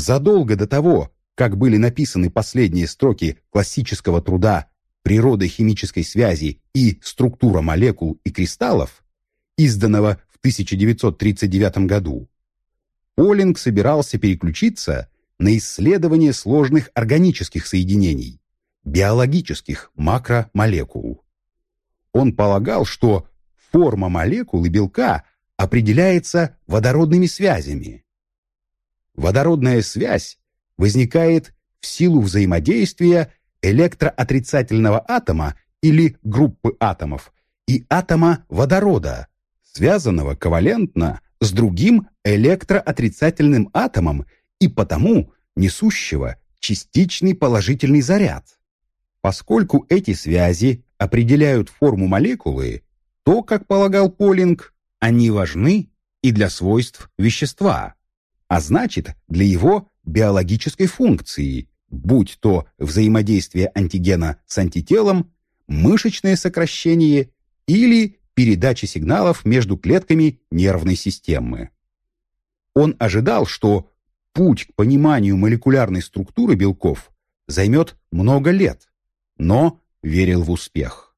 Задолго до того, как были написаны последние строки классического труда «Природа химической связи и структура молекул и кристаллов», изданного в 1939 году, Полинг собирался переключиться на исследование сложных органических соединений, биологических макромолекул. Он полагал, что форма молекулы белка определяется водородными связями. Водородная связь возникает в силу взаимодействия электроотрицательного атома или группы атомов и атома водорода, связанного ковалентно с другим электроотрицательным атомом и потому несущего частичный положительный заряд. Поскольку эти связи определяют форму молекулы, то, как полагал Полинг, они важны и для свойств вещества, а значит, для его биологической функции, будь то взаимодействие антигена с антителом, мышечное сокращение или передача сигналов между клетками нервной системы. Он ожидал, что путь к пониманию молекулярной структуры белков займет много лет, но верил в успех.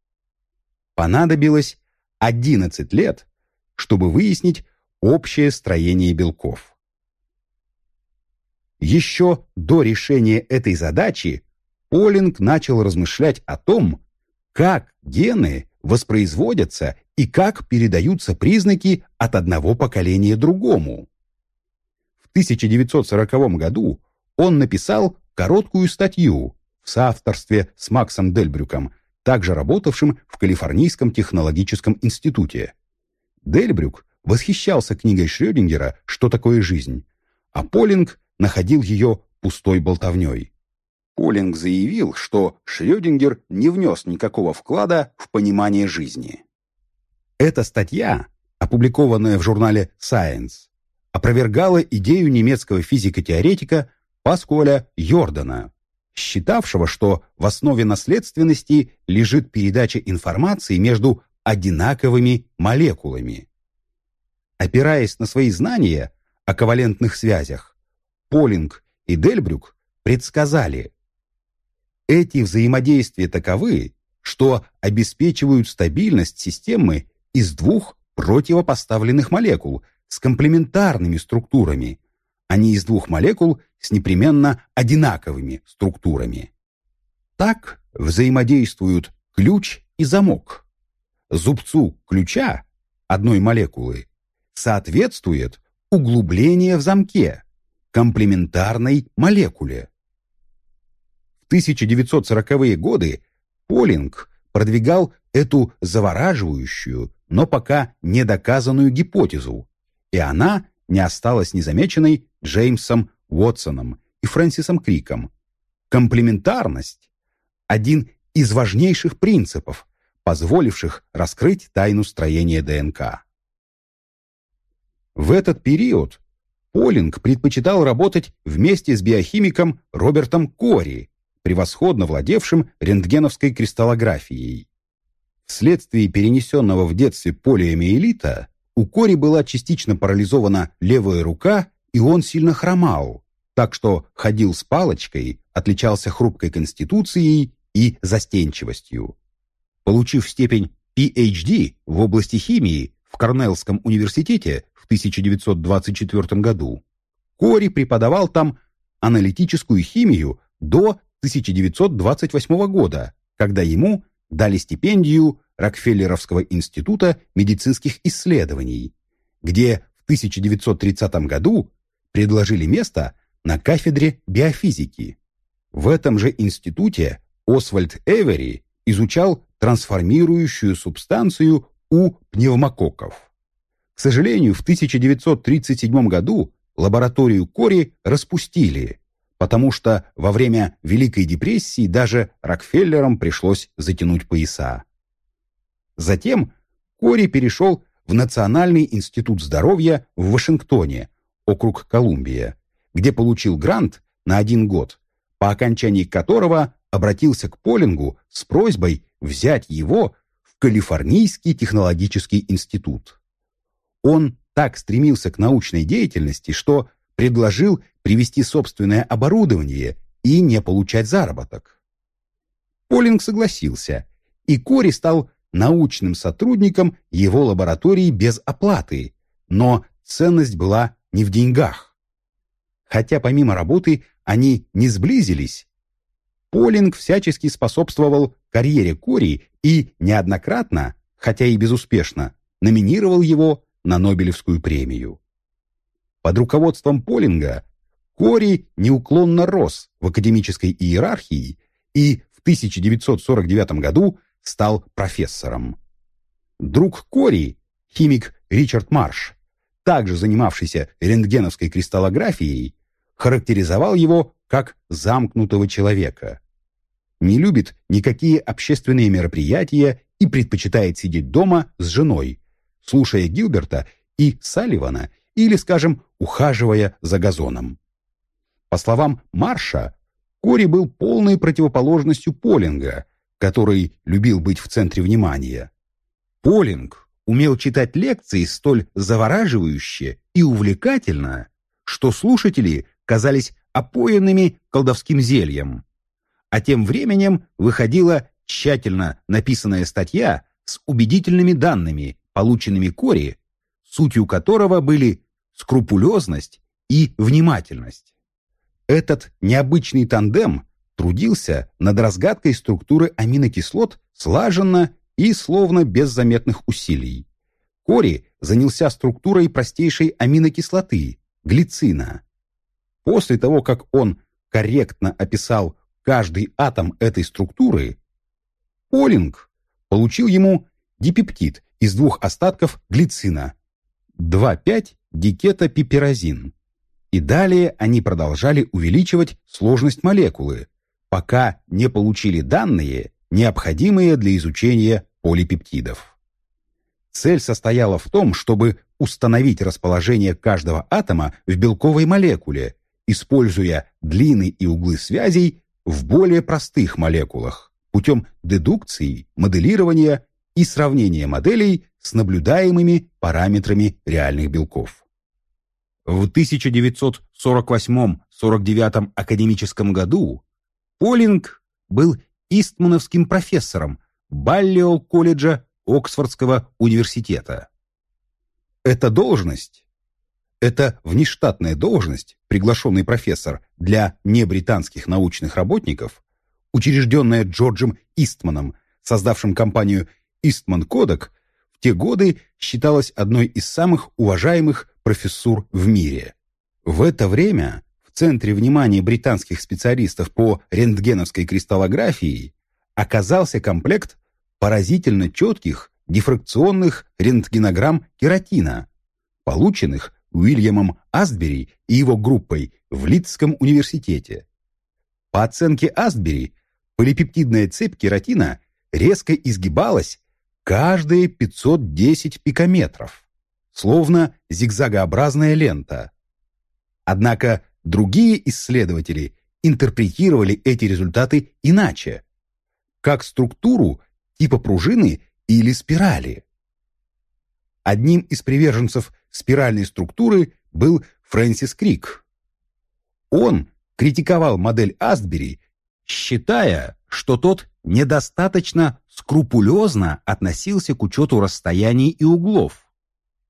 Понадобилось 11 лет, чтобы выяснить общее строение белков. Еще до решения этой задачи Полинг начал размышлять о том, как гены воспроизводятся и как передаются признаки от одного поколения другому. В 1940 году он написал короткую статью в соавторстве с Максом Дельбрюком, также работавшим в Калифорнийском технологическом институте. Дельбрюк восхищался книгой Шрёдингера «Что такое жизнь», а Полинг находил ее пустой болтовней. Полинг заявил, что Шрёдингер не внес никакого вклада в понимание жизни. Эта статья, опубликованная в журнале Science, опровергала идею немецкого физико-теоретика Паскуаля Йордана, считавшего, что в основе наследственности лежит передача информации между одинаковыми молекулами. Опираясь на свои знания о ковалентных связях, Полинг и Дельбрюк предсказали, эти взаимодействия таковы, что обеспечивают стабильность системы из двух противопоставленных молекул с комплементарными структурами, а не из двух молекул с непременно одинаковыми структурами. Так взаимодействуют ключ и замок. Зубцу ключа одной молекулы соответствует углубление в замке комплементарной молекуле. В 1940-е годы Полинг продвигал эту завораживающую, но пока недоказанную гипотезу, и она не осталась незамеченной Джеймсом Уотсоном и Фрэнсисом Криком. Комплементарность – один из важнейших принципов, позволивших раскрыть тайну строения ДНК. В этот период Полинг предпочитал работать вместе с биохимиком Робертом Кори, превосходно владевшим рентгеновской кристаллографией. Вследствие перенесенного в детстве полиомиелита у Кори была частично парализована левая рука, и он сильно хромал, так что ходил с палочкой, отличался хрупкой конституцией и застенчивостью. Получив степень PhD в области химии в Корнеллском университете в 1924 году, Кори преподавал там аналитическую химию до 1928 года, когда ему дали стипендию Рокфеллеровского института медицинских исследований, где в 1930 году предложили место на кафедре биофизики. В этом же институте Освальд Эвери изучал трансформирующую субстанцию у пневмококков. К сожалению, в 1937 году лабораторию Кори распустили, потому что во время Великой депрессии даже Рокфеллерам пришлось затянуть пояса. Затем Кори перешел в Национальный институт здоровья в Вашингтоне, округ Колумбия, где получил грант на один год, по окончании которого обратился к Полингу с просьбой взять его в Калифорнийский технологический институт. Он так стремился к научной деятельности, что предложил привести собственное оборудование и не получать заработок. Полинг согласился, и Кори стал научным сотрудником его лаборатории без оплаты, но ценность была не в деньгах. Хотя помимо работы они не сблизились, Полинг всячески способствовал карьере Кори и неоднократно, хотя и безуспешно, номинировал его на Нобелевскую премию. Под руководством Полинга Кори неуклонно рос в академической иерархии и в 1949 году стал профессором. Друг Кори, химик Ричард Марш, также занимавшийся рентгеновской кристаллографией, характеризовал его как замкнутого человека. Не любит никакие общественные мероприятия и предпочитает сидеть дома с женой, слушая Гилберта и Салливана или, скажем, ухаживая за газоном. По словам Марша, Кори был полной противоположностью Полинга, который любил быть в центре внимания. Полинг умел читать лекции столь завораживающе и увлекательно, что слушатели казались опоенными колдовским зельем. А тем временем выходила тщательно написанная статья с убедительными данными, полученными Кори, сутью которого были скрупулезность и внимательность. Этот необычный тандем трудился над разгадкой структуры аминокислот слаженно и словно без заметных усилий. Кори занялся структурой простейшей аминокислоты – глицина. После того, как он корректно описал каждый атом этой структуры, Полинг получил ему дипептид из двух остатков глицина – 2,5-дикетопиперазин. И далее они продолжали увеличивать сложность молекулы, пока не получили данные, необходимые для изучения полипептидов. Цель состояла в том, чтобы установить расположение каждого атома в белковой молекуле, используя длины и углы связей в более простых молекулах путем дедукции, моделирования и сравнения моделей с наблюдаемыми параметрами реальных белков. В 1948-49 академическом году Полинг был истмановским профессором Баллиол колледжа Оксфордского университета. Эта должность, это внештатная должность, приглашенный профессор для небританских научных работников, учрежденная Джорджем Истманом, создавшим компанию Истман Кодек, в те годы считалась одной из самых уважаемых профессур в мире. В это время в центре внимания британских специалистов по рентгеновской кристаллографии оказался комплект поразительно четких дифракционных рентгенограмм кератина, полученных Уильямом Астбери и его группой в Лидском университете. По оценке Астбери, полипептидная цепь кератина резко изгибалась каждые 510 пикометров словно зигзагообразная лента. Однако другие исследователи интерпретировали эти результаты иначе, как структуру типа пружины или спирали. Одним из приверженцев спиральной структуры был Фрэнсис Крик. Он критиковал модель Астбери, считая, что тот недостаточно скрупулезно относился к учету расстояний и углов.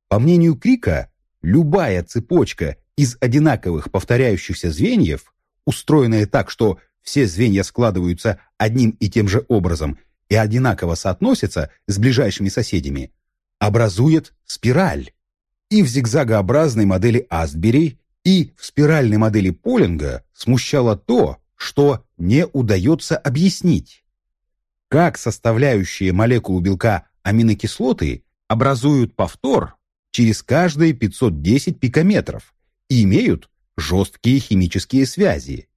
По мнению Крика, любая цепочка из одинаковых повторяющихся звеньев, устроенная так, что все звенья складываются одним и тем же образом и одинаково соотносятся с ближайшими соседями, образует спираль. И в зигзагообразной модели Астбери, и в спиральной модели Полинга смущало то, что не удается объяснить. Как составляющие молекулу белка аминокислоты образуют повтор, через каждые 510 пикометров и имеют жесткие химические связи.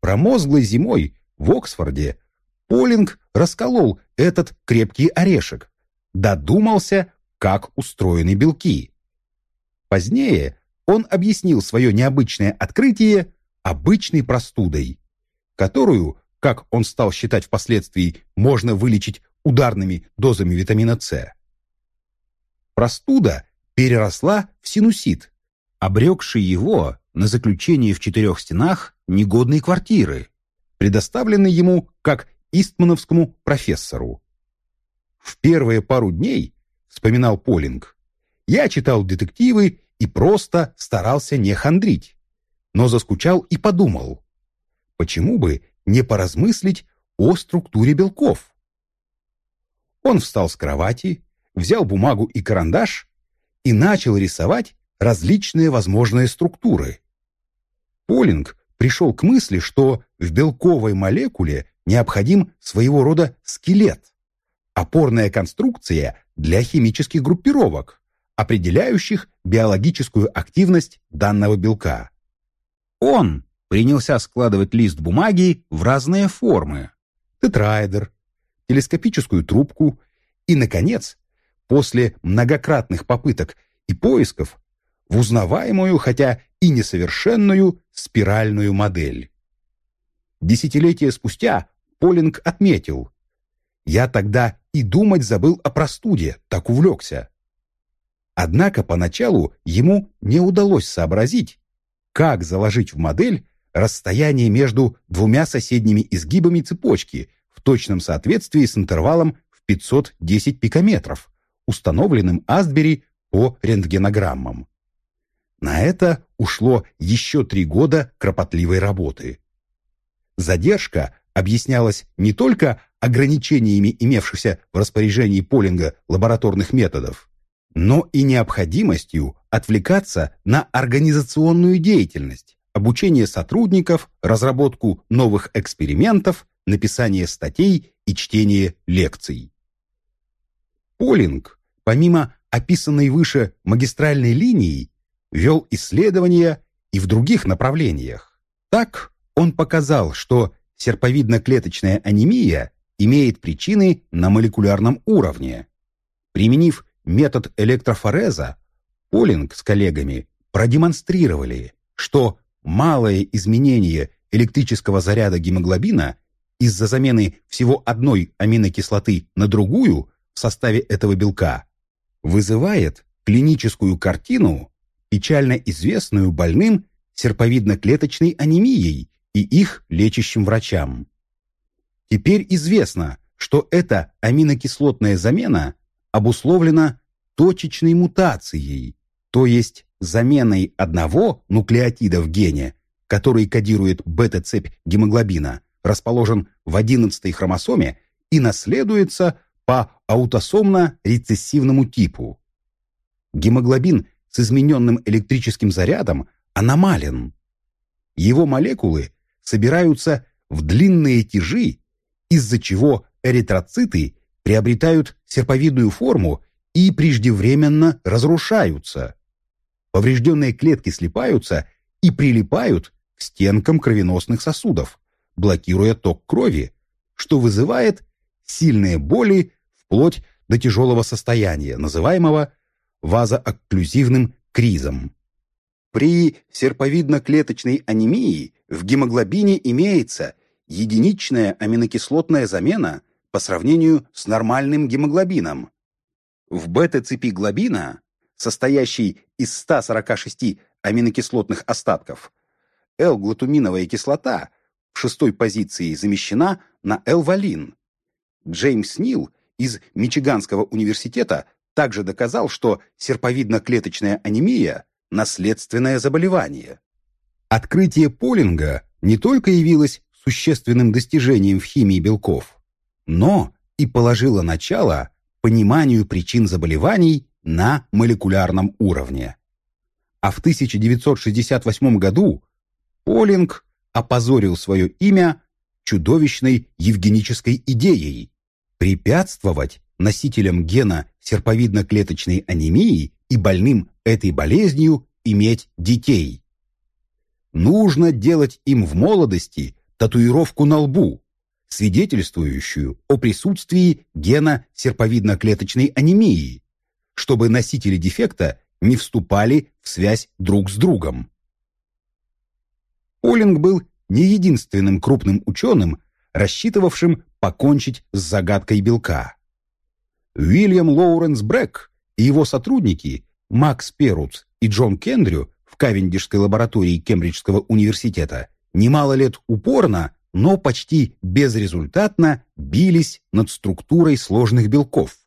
Промозглой зимой в Оксфорде Полинг расколол этот крепкий орешек, додумался, как устроены белки. Позднее он объяснил свое необычное открытие обычной простудой, которую, как он стал считать впоследствии, можно вылечить ударными дозами витамина С простуда переросла в синусит, обрекший его на заключение в четырех стенах негодной квартиры, предоставленной ему как истмановскому профессору. В первые пару дней, вспоминал Полинг, я читал детективы и просто старался не хандрить, но заскучал и подумал, почему бы не поразмыслить о структуре белков. Он встал с кровати, взял бумагу и карандаш и начал рисовать различные возможные структуры. Полинг пришел к мысли, что в белковой молекуле необходим своего рода скелет, опорная конструкция для химических группировок, определяющих биологическую активность данного белка. Он принялся складывать лист бумаги в разные формы. Тетраэдр, телескопическую трубку и, наконец, после многократных попыток и поисков, в узнаваемую, хотя и несовершенную, спиральную модель. Десятилетия спустя Полинг отметил, «Я тогда и думать забыл о простуде, так увлекся». Однако поначалу ему не удалось сообразить, как заложить в модель расстояние между двумя соседними изгибами цепочки в точном соответствии с интервалом в 510 пикометров, установленным Астбери по рентгенограммам. На это ушло еще три года кропотливой работы. Задержка объяснялась не только ограничениями имевшихся в распоряжении Полинга лабораторных методов, но и необходимостью отвлекаться на организационную деятельность, обучение сотрудников, разработку новых экспериментов, написание статей и чтение лекций. Полинг, помимо описанной выше магистральной линии, вел исследования и в других направлениях. Так он показал, что серповидно-клеточная анемия имеет причины на молекулярном уровне. Применив метод электрофореза, Полинг с коллегами продемонстрировали, что малое изменение электрического заряда гемоглобина из-за замены всего одной аминокислоты на другую в составе этого белка вызывает клиническую картину, печально известную больным серповидно-клеточной анемией и их лечащим врачам. Теперь известно, что эта аминокислотная замена обусловлена точечной мутацией, то есть заменой одного нуклеотида в гене, который кодирует бета-цепь гемоглобина, расположен в 11 хромосоме и наследуется по аутосомно-рецессивному типу. Гемоглобин с измененным электрическим зарядом аномален. Его молекулы собираются в длинные тяжи, из-за чего эритроциты приобретают серповидную форму и преждевременно разрушаются. Поврежденные клетки слипаются и прилипают к стенкам кровеносных сосудов, блокируя ток крови, что вызывает сильные боли вплоть до тяжелого состояния, называемого вазоокклюзивным кризом. При серповидно-клеточной анемии в гемоглобине имеется единичная аминокислотная замена по сравнению с нормальным гемоглобином. В бета-цепи глобина, состоящей из 146 аминокислотных остатков, L-глутаминовая кислота в шестой позиции замещена на L-валин. Джеймс Нил из Мичиганского университета также доказал, что серповидно-клеточная анемия – наследственное заболевание. Открытие Полинга не только явилось существенным достижением в химии белков, но и положило начало пониманию причин заболеваний на молекулярном уровне. А в 1968 году Полинг опозорил свое имя чудовищной евгенической идеей препятствовать носителям гена серповидно-клеточной анемии и больным этой болезнью иметь детей. Нужно делать им в молодости татуировку на лбу, свидетельствующую о присутствии гена серповидно-клеточной анемии, чтобы носители дефекта не вступали в связь друг с другом. Олинг был не единственным крупным ученым, рассчитывавшим покончить с загадкой белка. Уильям Лоуренс Брэк и его сотрудники Макс Перуц и Джон Кендрю в Кавендишской лаборатории Кембриджского университета немало лет упорно, но почти безрезультатно бились над структурой сложных белков.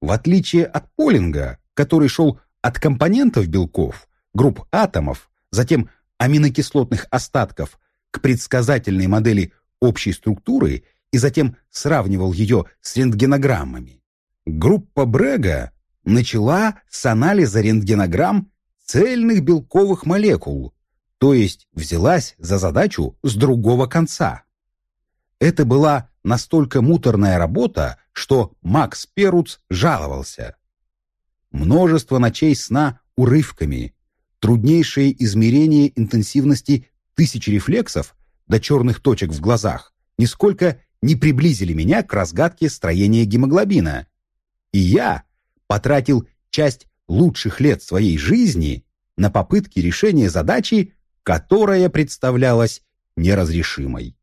В отличие от Полинга, который шел от компонентов белков, групп атомов, затем аминокислотных остатков к предсказательной модели общей структуры и затем сравнивал ее с рентгенограммами. Группа Брега начала с анализа рентгенограмм цельных белковых молекул, то есть взялась за задачу с другого конца. Это была настолько муторная работа, что Макс Перуц жаловался. Множество ночей сна урывками, труднейшее измерение интенсивности тысяч рефлексов до черных точек в глазах нисколько не приблизили меня к разгадке строения гемоглобина. И я потратил часть лучших лет своей жизни на попытки решения задачи, которая представлялась неразрешимой.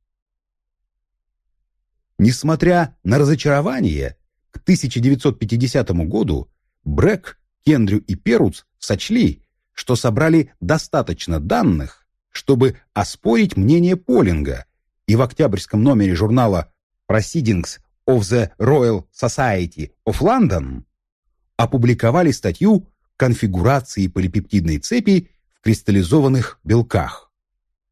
Несмотря на разочарование, к 1950 году Брэк, Кендрю и Перуц сочли, что собрали достаточно данных, чтобы оспорить мнение Полинга, и в октябрьском номере журнала Proceedings of the Royal Society of London опубликовали статью конфигурации полипептидной цепи в кристаллизованных белках.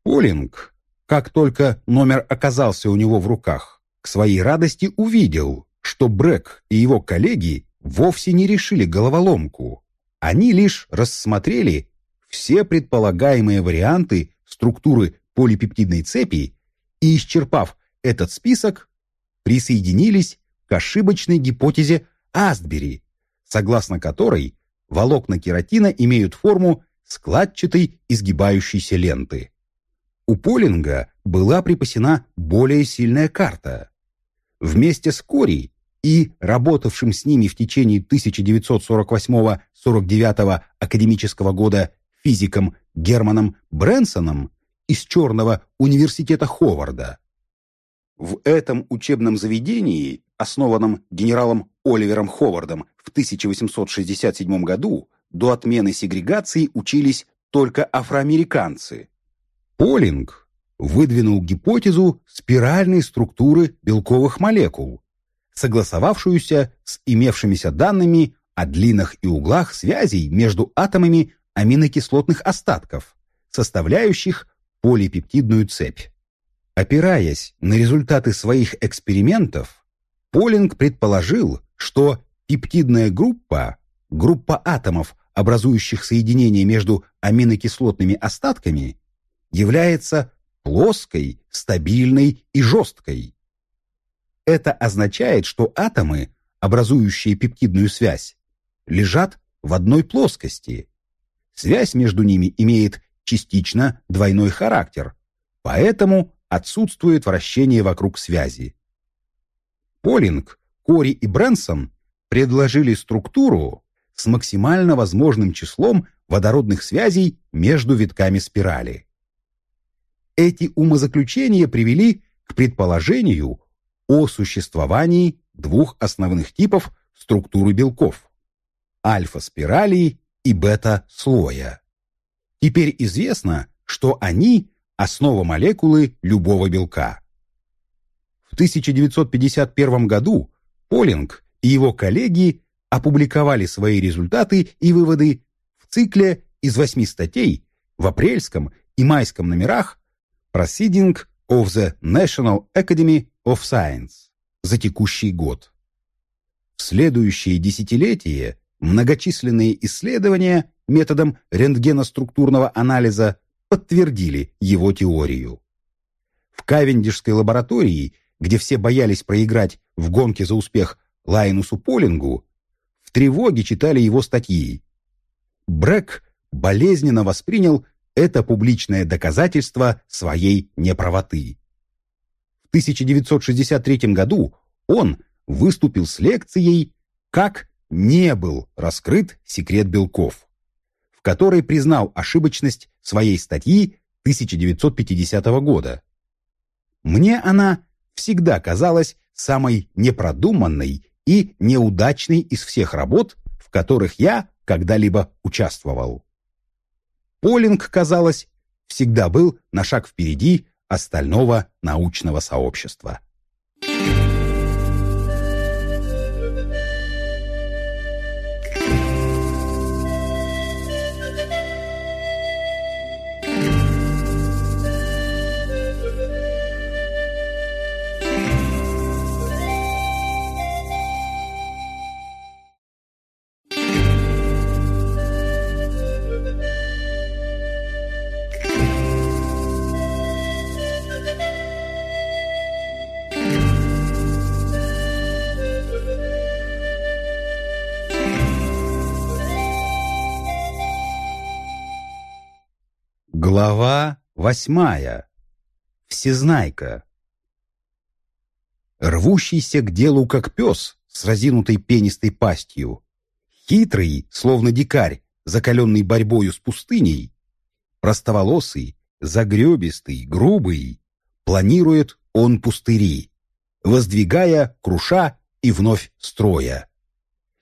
Полинг, как только номер оказался у него в руках, к своей радости увидел, что Брэк и его коллеги вовсе не решили головоломку. Они лишь рассмотрели все предполагаемые варианты структуры полипептидной цепи и, исчерпав этот список, присоединились к ошибочной гипотезе Астбери, согласно которой волокна кератина имеют форму складчатой изгибающейся ленты. У Полинга была припасена более сильная карта. Вместе с Кори и работавшим с ними в течение 1948-49 академического года физиком Германом Брэнсоном из Черного университета Ховарда. В этом учебном заведении, основанном генералом Оливером Ховардом в 1867 году, до отмены сегрегации учились только афроамериканцы. Полинг выдвинул гипотезу спиральной структуры белковых молекул, согласовавшуюся с имевшимися данными о длинах и углах связей между атомами аминокислотных остатков, составляющих полипептидную цепь. Опираясь на результаты своих экспериментов, Полинг предположил, что пептидная группа, группа атомов, образующих соединение между аминокислотными остатками, является плоской, стабильной и жесткой. Это означает, что атомы, образующие пептидную связь, лежат в одной плоскости. Связь между ними имеет частично двойной характер, поэтому отсутствует вращение вокруг связи. Полинг, Кори и Брэнсон предложили структуру с максимально возможным числом водородных связей между витками спирали. Эти умозаключения привели к предположению о существовании двух основных типов структуры белков – альфа-спирали и бета-слоя. Теперь известно, что они – основа молекулы любого белка. В 1951 году Полинг и его коллеги опубликовали свои результаты и выводы в цикле из восьми статей в апрельском и майском номерах Proceeding of the National Academy of Science за текущий год. В следующие десятилетия многочисленные исследования методом рентгеноструктурного анализа подтвердили его теорию. В Кавендишской лаборатории, где все боялись проиграть в гонке за успех Лайнусу Полингу, в тревоге читали его статьи. Брэк болезненно воспринял это публичное доказательство своей неправоты. В 1963 году он выступил с лекцией «Как не был раскрыт секрет белков», в которой признал ошибочность своей статьи 1950 года. Мне она всегда казалась самой непродуманной и неудачной из всех работ, в которых я когда-либо участвовал. Полинг, казалось, всегда был на шаг впереди остального научного сообщества. Восьмая. Всезнайка. Рвущийся к делу как пес с разинутой пенистой пастью, хитрый, словно дикарь, закаленный борьбою с пустыней, простоволосый, загребистый, грубый, планирует он пустыри, воздвигая, круша и вновь строя.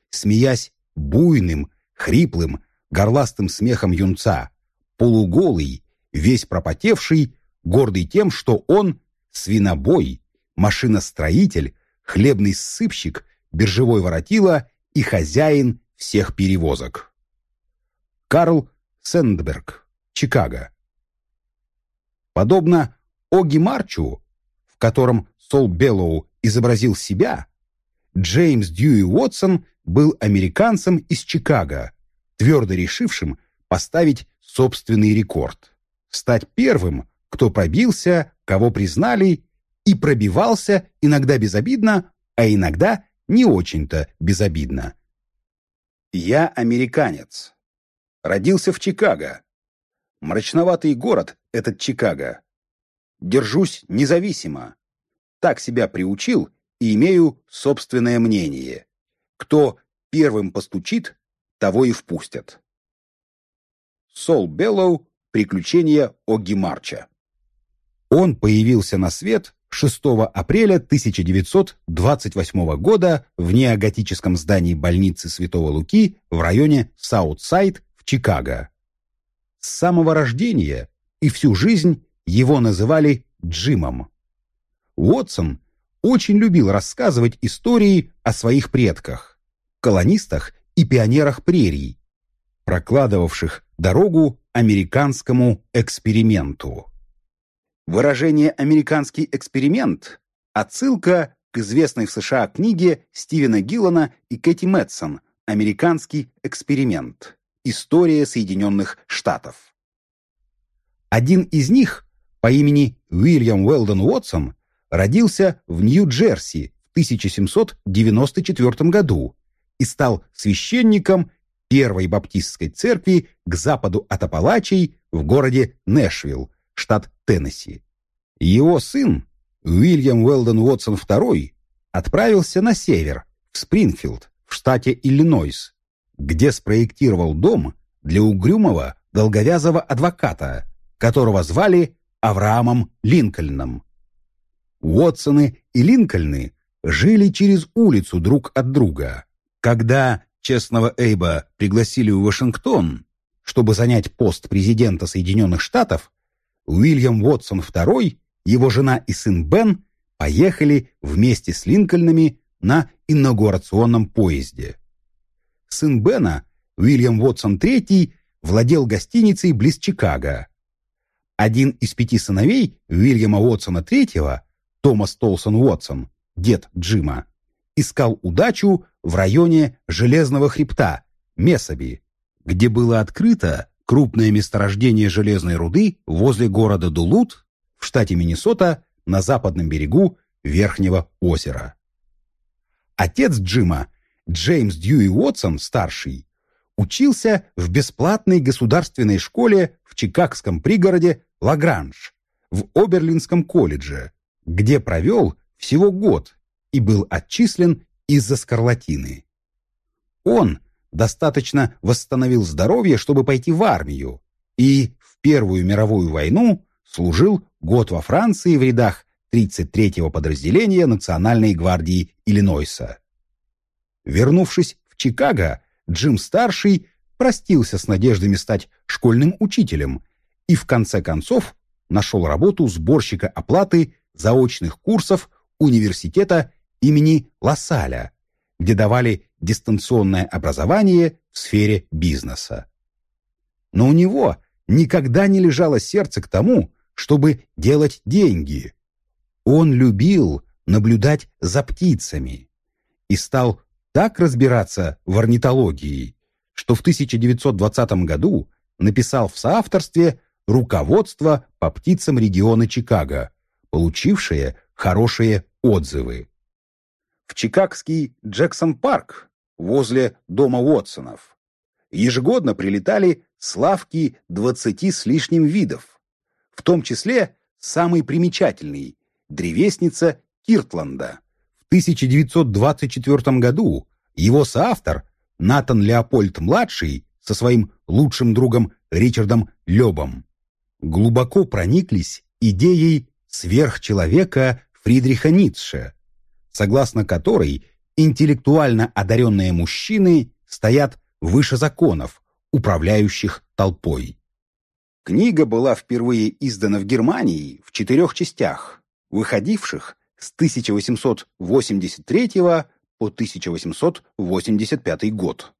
Смеясь буйным, хриплым, горластым смехом юнца, полуголый, весь пропотевший, гордый тем, что он свинобой, машиностроитель, хлебный ссыпщик, биржевой воротила и хозяин всех перевозок. Карл Сэндберг, Чикаго. Подобно Оги Марчу, в котором Сол Беллоу изобразил себя, Джеймс Дьюи Уотсон был американцем из Чикаго, твердо решившим поставить собственный рекорд. Стать первым, кто пробился, кого признали, и пробивался иногда безобидно, а иногда не очень-то безобидно. Я американец. Родился в Чикаго. Мрачноватый город этот Чикаго. Держусь независимо. Так себя приучил и имею собственное мнение. Кто первым постучит, того и впустят. Сол Беллоу «Приключения Оги Марча». Он появился на свет 6 апреля 1928 года в неоготическом здании больницы Святого Луки в районе Саутсайд в Чикаго. С самого рождения и всю жизнь его называли Джимом. Уотсон очень любил рассказывать истории о своих предках, колонистах и пионерах прерий, прокладывавших дорогу американскому эксперименту. Выражение «американский эксперимент» — отсылка к известной в США книге Стивена Гиллана и Кэти Мэтсон «Американский эксперимент. История Соединенных Штатов». Один из них, по имени Уильям Уэлдон Уотсон, родился в Нью-Джерси в 1794 году и стал священником Первой Баптистской церкви к западу от Апалачей в городе Нэшвилл, штат Теннесси. Его сын, Уильям Уэлдон Уотсон II, отправился на север, в Спрингфилд, в штате Иллинойс, где спроектировал дом для угрюмого долговязого адвоката, которого звали Авраамом Линкольном. Уотсоны и Линкольны жили через улицу друг от друга. Когда честного Эйба пригласили в Вашингтон, чтобы занять пост президента Соединенных Штатов, Уильям Уотсон II, его жена и сын Бен поехали вместе с Линкольнами на инаугурационном поезде. Сын Бена, Уильям Уотсон III, владел гостиницей близ Чикаго. Один из пяти сыновей Уильяма Уотсона III, Томас Толсон Уотсон, дед Джима, искал удачу в районе Железного хребта, Месоби, где было открыто крупное месторождение железной руды возле города Дулут в штате Миннесота на западном берегу Верхнего озера. Отец Джима, Джеймс Дьюи Уотсон, старший, учился в бесплатной государственной школе в чикагском пригороде Лагранж, в Оберлинском колледже, где провел всего год и был отчислен из-за скарлатины. Он достаточно восстановил здоровье, чтобы пойти в армию, и в Первую мировую войну служил год во Франции в рядах 33-го подразделения Национальной гвардии Иллинойса. Вернувшись в Чикаго, Джим-старший простился с надеждами стать школьным учителем и в конце концов нашел работу сборщика оплаты заочных курсов университета имени Лассаля, где давали дистанционное образование в сфере бизнеса. Но у него никогда не лежало сердце к тому, чтобы делать деньги. Он любил наблюдать за птицами и стал так разбираться в орнитологии, что в 1920 году написал в соавторстве руководство по птицам региона Чикаго, получившее хорошие отзывы. В чикагский Джексон-парк возле дома Уотсонов ежегодно прилетали славки 20 с лишним видов, в том числе самый примечательный – древесница Киртланда. В 1924 году его соавтор Натан Леопольд-младший со своим лучшим другом Ричардом Лебом глубоко прониклись идеей сверхчеловека Фридриха Ницше, согласно которой интеллектуально одаренные мужчины стоят выше законов, управляющих толпой. Книга была впервые издана в Германии в четырех частях, выходивших с 1883 по 1885 год.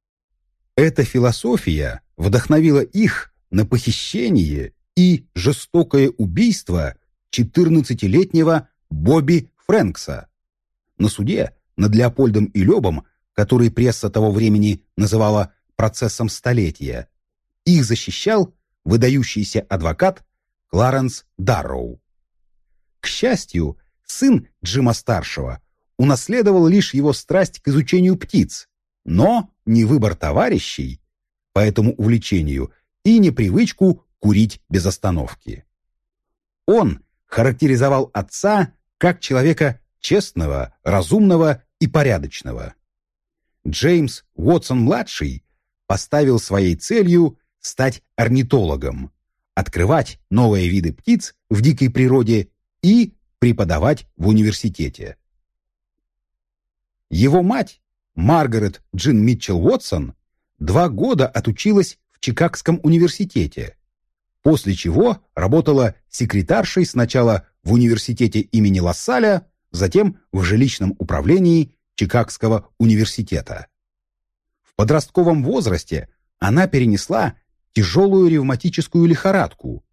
Эта философия вдохновила их на похищение и жестокое убийство 14-летнего Бобби Фрэнкса. На суде над Леопольдом и Лебом, который пресса того времени называла «процессом столетия», их защищал выдающийся адвокат Кларенс Дарроу. К счастью, сын Джима-старшего унаследовал лишь его страсть к изучению птиц, но не выбор товарищей по этому увлечению и не привычку курить без остановки. Он характеризовал отца как человека честного, разумного и порядочного. Джеймс Уотсон-младший поставил своей целью стать орнитологом, открывать новые виды птиц в дикой природе и преподавать в университете. Его мать, Маргарет Джин Митчелл Уотсон, два года отучилась в Чикагском университете, после чего работала секретаршей сначала в университете имени Лассаля, затем в жилищном управлении Чикагского университета. В подростковом возрасте она перенесла тяжелую ревматическую лихорадку,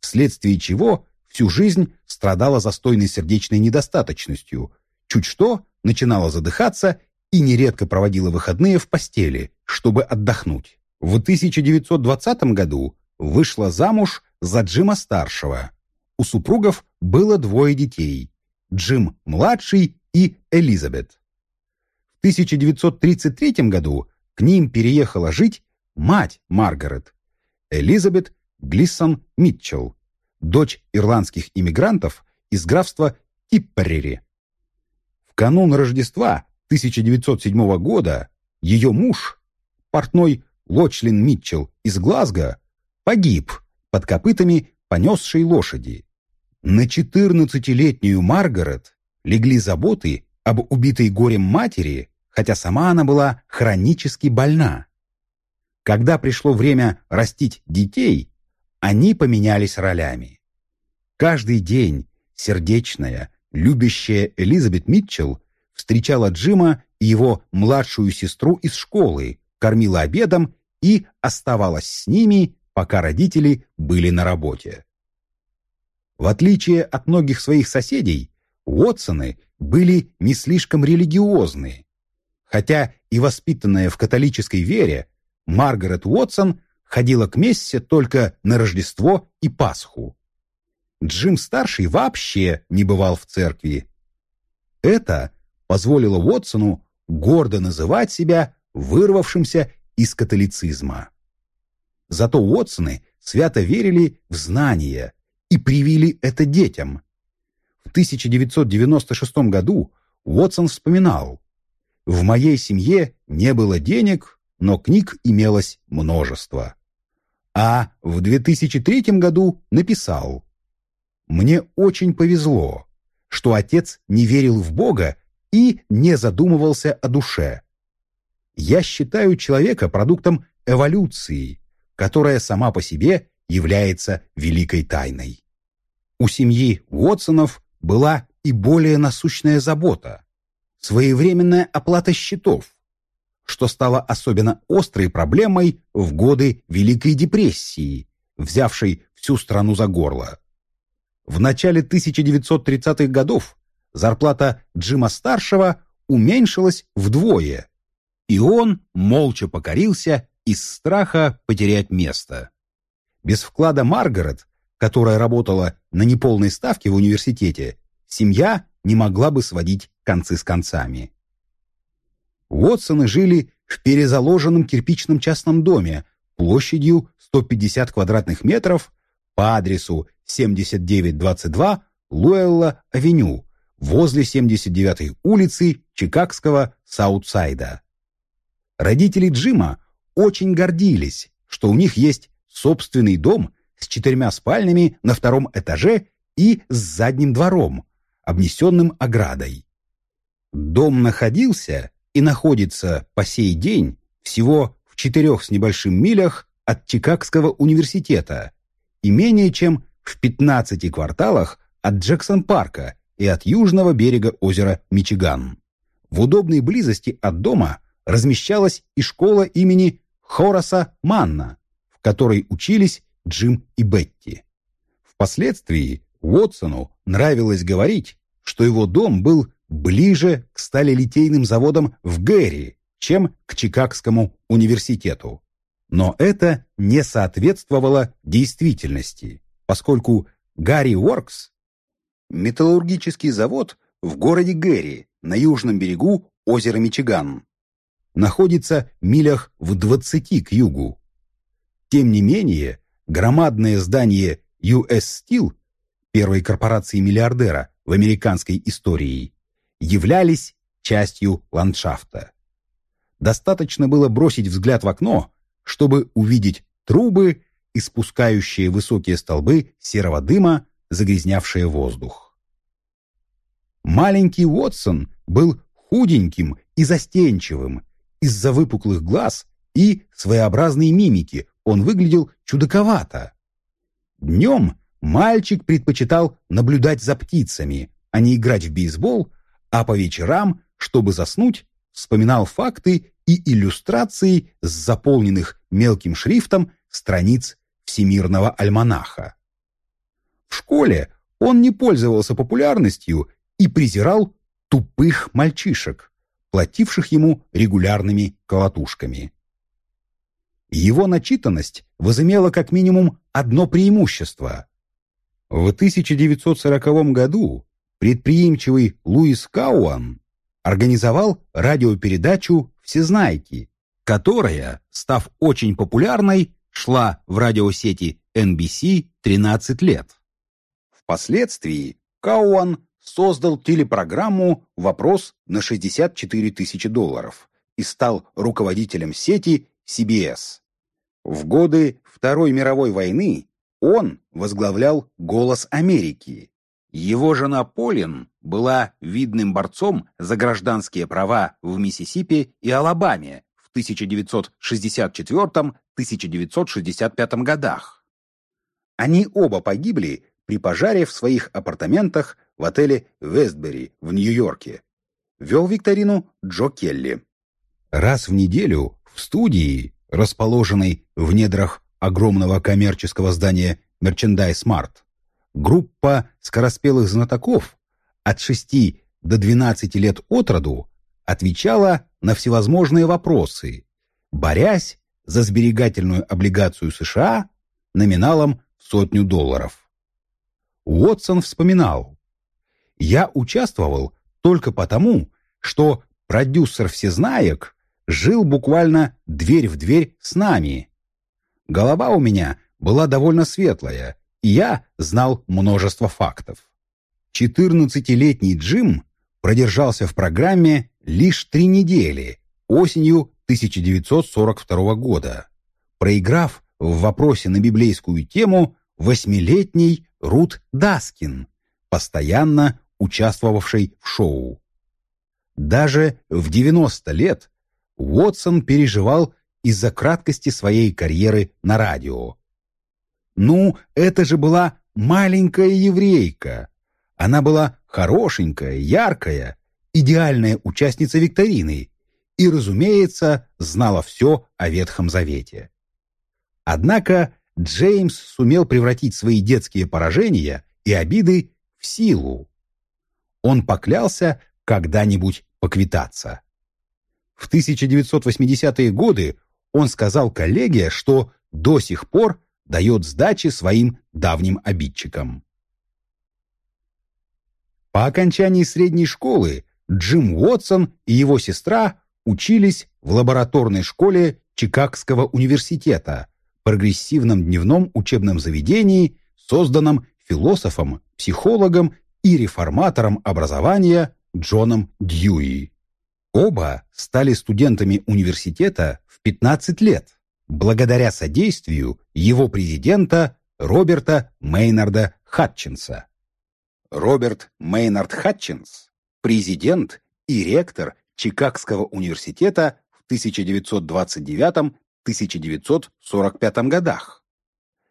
вследствие чего всю жизнь страдала застойной сердечной недостаточностью, чуть что начинала задыхаться и нередко проводила выходные в постели, чтобы отдохнуть. В 1920 году вышла замуж за Джима-старшего. У супругов было двое детей – Джим-младший и Элизабет. В 1933 году к ним переехала жить мать Маргарет, Элизабет Глиссон Митчелл, дочь ирландских иммигрантов из графства Типперери. В канун Рождества 1907 года ее муж, портной Лочлин Митчелл из Глазго, погиб под копытами понесшей лошади. На четырнадцатилетнюю Маргарет легли заботы об убитой горем матери, хотя сама она была хронически больна. Когда пришло время растить детей, они поменялись ролями. Каждый день сердечная, любящая Элизабет Митчелл встречала Джима и его младшую сестру из школы, кормила обедом и оставалась с ними пока родители были на работе. В отличие от многих своих соседей, Уотсоны были не слишком религиозны. Хотя и воспитанная в католической вере, Маргарет Уотсон ходила к мессе только на Рождество и Пасху. Джим-старший вообще не бывал в церкви. Это позволило Уотсону гордо называть себя вырвавшимся из католицизма. Зато Уотсоны свято верили в знания и привили это детям. В 1996 году Уотсон вспоминал, «В моей семье не было денег, но книг имелось множество». А в 2003 году написал, «Мне очень повезло, что отец не верил в Бога и не задумывался о душе. Я считаю человека продуктом эволюции, которая сама по себе является великой тайной. У семьи Уотсонов была и более насущная забота – своевременная оплата счетов, что стало особенно острой проблемой в годы Великой депрессии, взявшей всю страну за горло. В начале 1930-х годов зарплата Джима-старшего уменьшилась вдвое, и он молча покорился из страха потерять место. Без вклада Маргарет, которая работала на неполной ставке в университете, семья не могла бы сводить концы с концами. Уотсоны жили в перезаложенном кирпичном частном доме площадью 150 квадратных метров по адресу 7922 Луэлла-авеню возле 79-й улицы Чикагского Саутсайда. Родители Джима очень гордились, что у них есть собственный дом с четырьмя спальнями на втором этаже и с задним двором, обнесенным оградой. Дом находился и находится по сей день всего в четырех с небольшим милях от Чикагского университета и менее чем в 15 кварталах от Джексон-парка и от южного берега озера Мичиган. В удобной близости от дома размещалась и школа имени Хораса Манна, которой учились Джим и Бетти. Впоследствии Уотсону нравилось говорить, что его дом был ближе к сталелитейным заводам в Гэри, чем к Чикагскому университету. Но это не соответствовало действительности, поскольку Гарри Уоркс – металлургический завод в городе Гэри на южном берегу озера Мичиган, находится милях в 20 к югу. Тем не менее, громадное здание US Steel, первой корпорации миллиардера в американской истории, являлись частью ландшафта. Достаточно было бросить взгляд в окно, чтобы увидеть трубы, испускающие высокие столбы серого дыма, загрязнявшие воздух. Маленький Уотсон был худеньким и застенчивым, из-за выпуклых глаз и своеобразной мимики он выглядел чудаковато. Днем мальчик предпочитал наблюдать за птицами, а не играть в бейсбол, а по вечерам, чтобы заснуть, вспоминал факты и иллюстрации с заполненных мелким шрифтом страниц Всемирного альманаха. В школе он не пользовался популярностью и презирал тупых мальчишек плативших ему регулярными колотушками. Его начитанность возымела как минимум одно преимущество. В 1940 году предприимчивый Луис Кауан организовал радиопередачу «Всезнайки», которая, став очень популярной, шла в радиосети NBC 13 лет. Впоследствии Кауан создал телепрограмму «Вопрос на 64 тысячи долларов» и стал руководителем сети CBS. В годы Второй мировой войны он возглавлял «Голос Америки». Его жена Полин была видным борцом за гражданские права в Миссисипи и Алабаме в 1964-1965 годах. Они оба погибли при пожаре в своих апартаментах в отеле «Вестбери» в Нью-Йорке. Вел викторину Джо Келли. Раз в неделю в студии, расположенной в недрах огромного коммерческого здания «Мерчендайз Март», группа скороспелых знатоков от 6 до 12 лет от роду отвечала на всевозможные вопросы, борясь за сберегательную облигацию США номиналом в сотню долларов. Уотсон вспоминал, я участвовал только потому, что продюсер Всезнаек жил буквально дверь в дверь с нами. Голова у меня была довольно светлая, и я знал множество фактов. 14-летний Джим продержался в программе лишь три недели, осенью 1942 года, проиграв в вопросе на библейскую тему восьмилетний Рут Даскин, постоянно участвовавшей в шоу. Даже в 90 лет Уотсон переживал из-за краткости своей карьеры на радио. Ну, это же была маленькая еврейка. Она была хорошенькая, яркая, идеальная участница викторины и, разумеется, знала все о Ветхом Завете. Однако Джеймс сумел превратить свои детские поражения и обиды в силу. Он поклялся когда-нибудь поквитаться. В 1980-е годы он сказал коллеге, что до сих пор дает сдачи своим давним обидчикам. По окончании средней школы Джим Уотсон и его сестра учились в лабораторной школе Чикагского университета, прогрессивном дневном учебном заведении, созданном философом, психологом и реформатором образования Джоном Дьюи. Оба стали студентами университета в 15 лет, благодаря содействию его президента Роберта Мейнарда Хатчинса. Роберт Мейнард Хатчинс, президент и ректор Чикагского университета в 1929-1945 годах.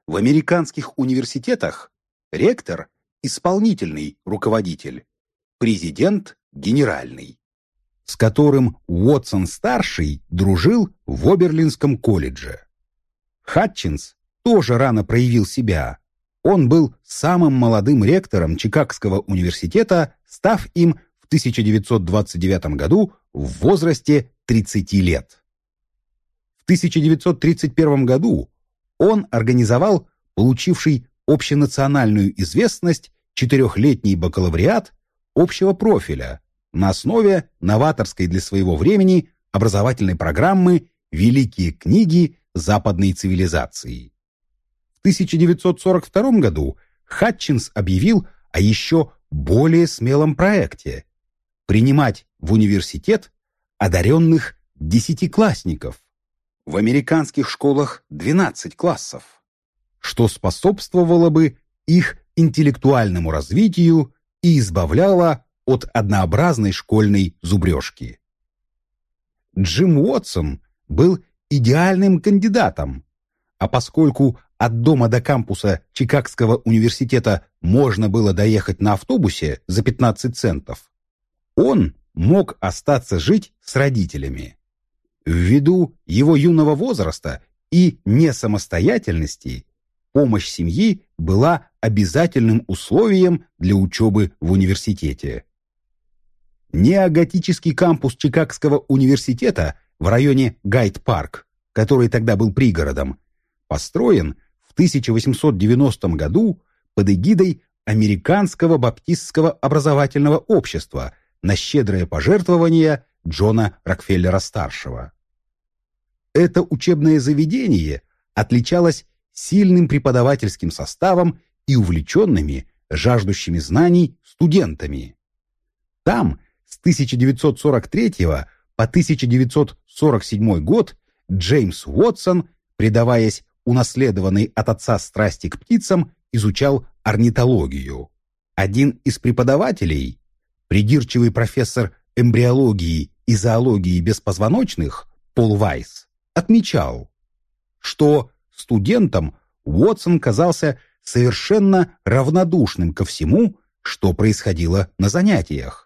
В американских университетах ректор – исполнительный руководитель, президент – генеральный, с которым Уотсон-старший дружил в Оберлинском колледже. Хатчинс тоже рано проявил себя. Он был самым молодым ректором Чикагского университета, став им в 1929 году в возрасте 30 лет. В 1931 году он организовал получивший общенациональную известность четырехлетний бакалавриат общего профиля на основе новаторской для своего времени образовательной программы «Великие книги западной цивилизации». В 1942 году Хатчинс объявил о еще более смелом проекте – принимать в университет одаренных десятиклассников. В американских школах 12 классов, что способствовало бы их интеллектуальному развитию и избавляло от однообразной школьной зубрежки. Джим Уотсон был идеальным кандидатом, а поскольку от дома до кампуса Чикагского университета можно было доехать на автобусе за 15 центов, он мог остаться жить с родителями. Ввиду его юного возраста и несамостоятельности помощь семьи была обязательным условием для учебы в университете. Неоготический кампус Чикагского университета в районе Гайд-парк, который тогда был пригородом, построен в 1890 году под эгидой Американского баптистского образовательного общества на щедрое пожертвование Джона Рокфеллера-старшего. Это учебное заведение отличалось сильным преподавательским составом и увлеченными, жаждущими знаний студентами. Там с 1943 по 1947 год Джеймс Уотсон, предаваясь унаследованной от отца страсти к птицам, изучал орнитологию. Один из преподавателей, придирчивый профессор эмбриологии и зоологии беспозвоночных Пол Вайс, отмечал, что студентам Уотсон казался совершенно равнодушным ко всему, что происходило на занятиях.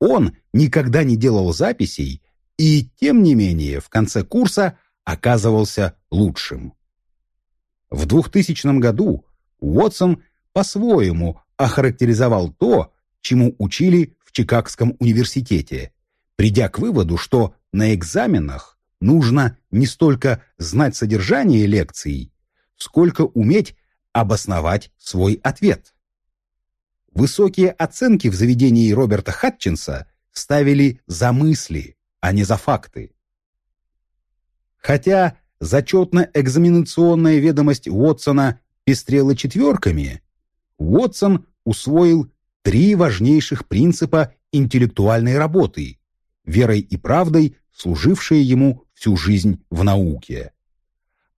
Он никогда не делал записей и, тем не менее, в конце курса оказывался лучшим. В 2000 году Уотсон по-своему охарактеризовал то, чему учили в Чикагском университете, придя к выводу, что на экзаменах нужно не столько знать содержание лекций, сколько уметь обосновать свой ответ. Высокие оценки в заведении Роберта Хатчинса ставили за мысли, а не за факты. Хотя зачетно-экзаменационная ведомость Уотсона пестрела четверками, Уотсон усвоил три важнейших принципа интеллектуальной работы, верой и правдой служившие ему всю жизнь в науке.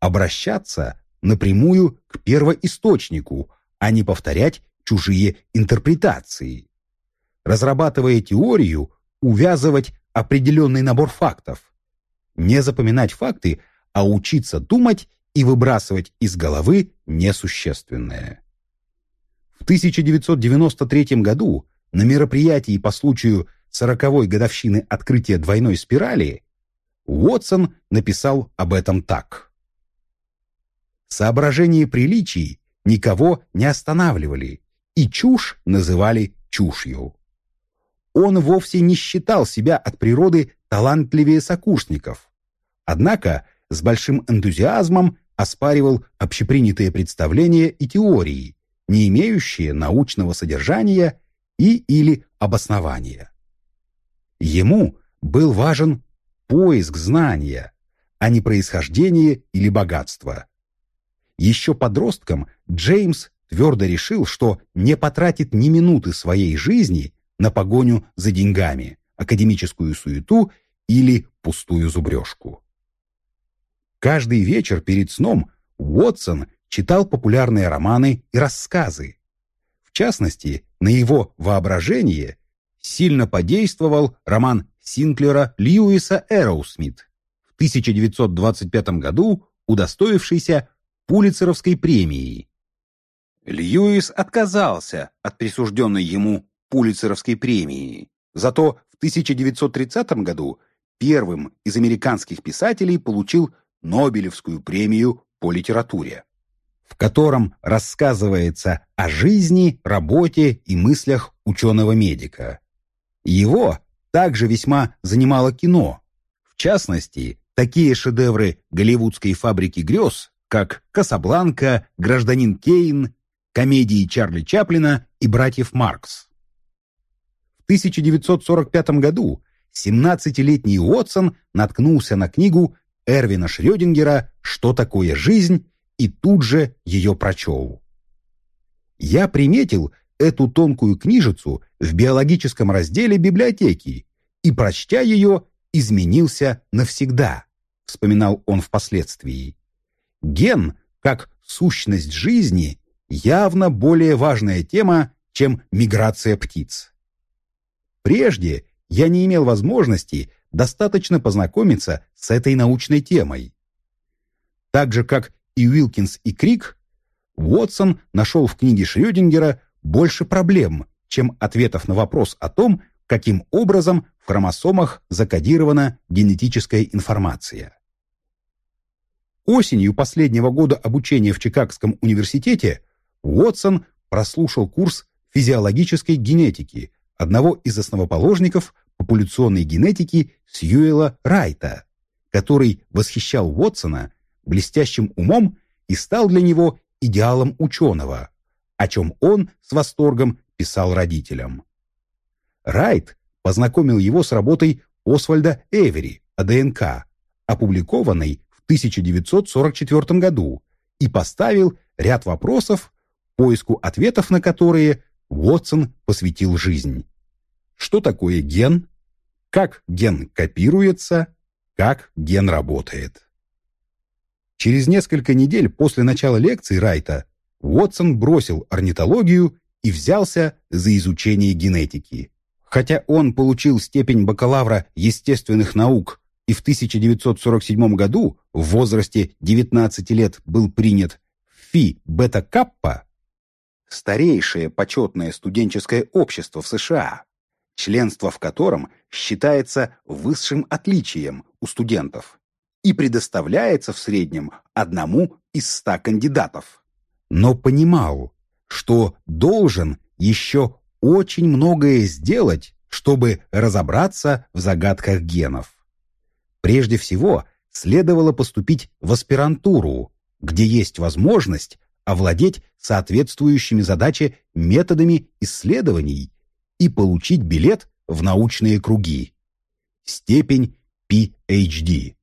Обращаться напрямую к первоисточнику, а не повторять чужие интерпретации. Разрабатывая теорию, увязывать определенный набор фактов. не запоминать факты, а учиться думать и выбрасывать из головы несущественное. В 1993 году на мероприятии по случаю 40-й годовщины открытия двойной спирали Уотсон написал об этом так. Соображения приличий никого не останавливали, и чушь называли чушью. Он вовсе не считал себя от природы талантливее сокурсников. Однако с большим энтузиазмом оспаривал общепринятые представления и теории, не имеющие научного содержания и или обоснования. Ему был важен поиск знания, а не происхождение или богатство. Еще подростком Джеймс твердо решил, что не потратит ни минуты своей жизни на погоню за деньгами, академическую суету или пустую зубрежку. Каждый вечер перед сном Уотсон читал популярные романы и рассказы. В частности, на его воображение сильно подействовал роман Синклера Льюиса Эроусмит, в 1925 году удостоившийся Пулицеровской премии. Льюис отказался от присужденной ему Пулицеровской премии, зато в 1930 году первым из американских писателей получил Нобелевскую премию по литературе в котором рассказывается о жизни, работе и мыслях ученого-медика. Его также весьма занимало кино. В частности, такие шедевры голливудской фабрики грез, как «Касабланка», «Гражданин Кейн», комедии Чарли Чаплина и «Братьев Маркс». В 1945 году 17-летний Уотсон наткнулся на книгу Эрвина Шрёдингера «Что такое жизнь?» и тут же ее прочел. Я приметил эту тонкую книжицу в биологическом разделе библиотеки и, прочтя ее, изменился навсегда, вспоминал он впоследствии. Ген, как сущность жизни, явно более важная тема, чем миграция птиц. Прежде я не имел возможности достаточно познакомиться с этой научной темой. Так же, как и Уилкинс и Крик, Уотсон нашел в книге Шрёдингера больше проблем, чем ответов на вопрос о том, каким образом в хромосомах закодирована генетическая информация. Осенью последнего года обучения в Чикагском университете Уотсон прослушал курс физиологической генетики одного из основоположников популяционной генетики Сьюэла Райта, который восхищал Уотсона блестящим умом и стал для него идеалом ученого, о чем он с восторгом писал родителям. Райт познакомил его с работой Освальда Эвери о ДНК, опубликованной в 1944 году, и поставил ряд вопросов, поиску ответов на которые Уотсон посвятил жизнь. Что такое ген? Как ген копируется? Как ген работает? Через несколько недель после начала лекции Райта Уотсон бросил орнитологию и взялся за изучение генетики. Хотя он получил степень бакалавра естественных наук и в 1947 году в возрасте 19 лет был принят Фи Бета Каппа, старейшее почетное студенческое общество в США, членство в котором считается высшим отличием у студентов и предоставляется в среднем одному из ста кандидатов. Но понимал, что должен еще очень многое сделать, чтобы разобраться в загадках генов. Прежде всего, следовало поступить в аспирантуру, где есть возможность овладеть соответствующими задаче методами исследований и получить билет в научные круги. Степень PhD.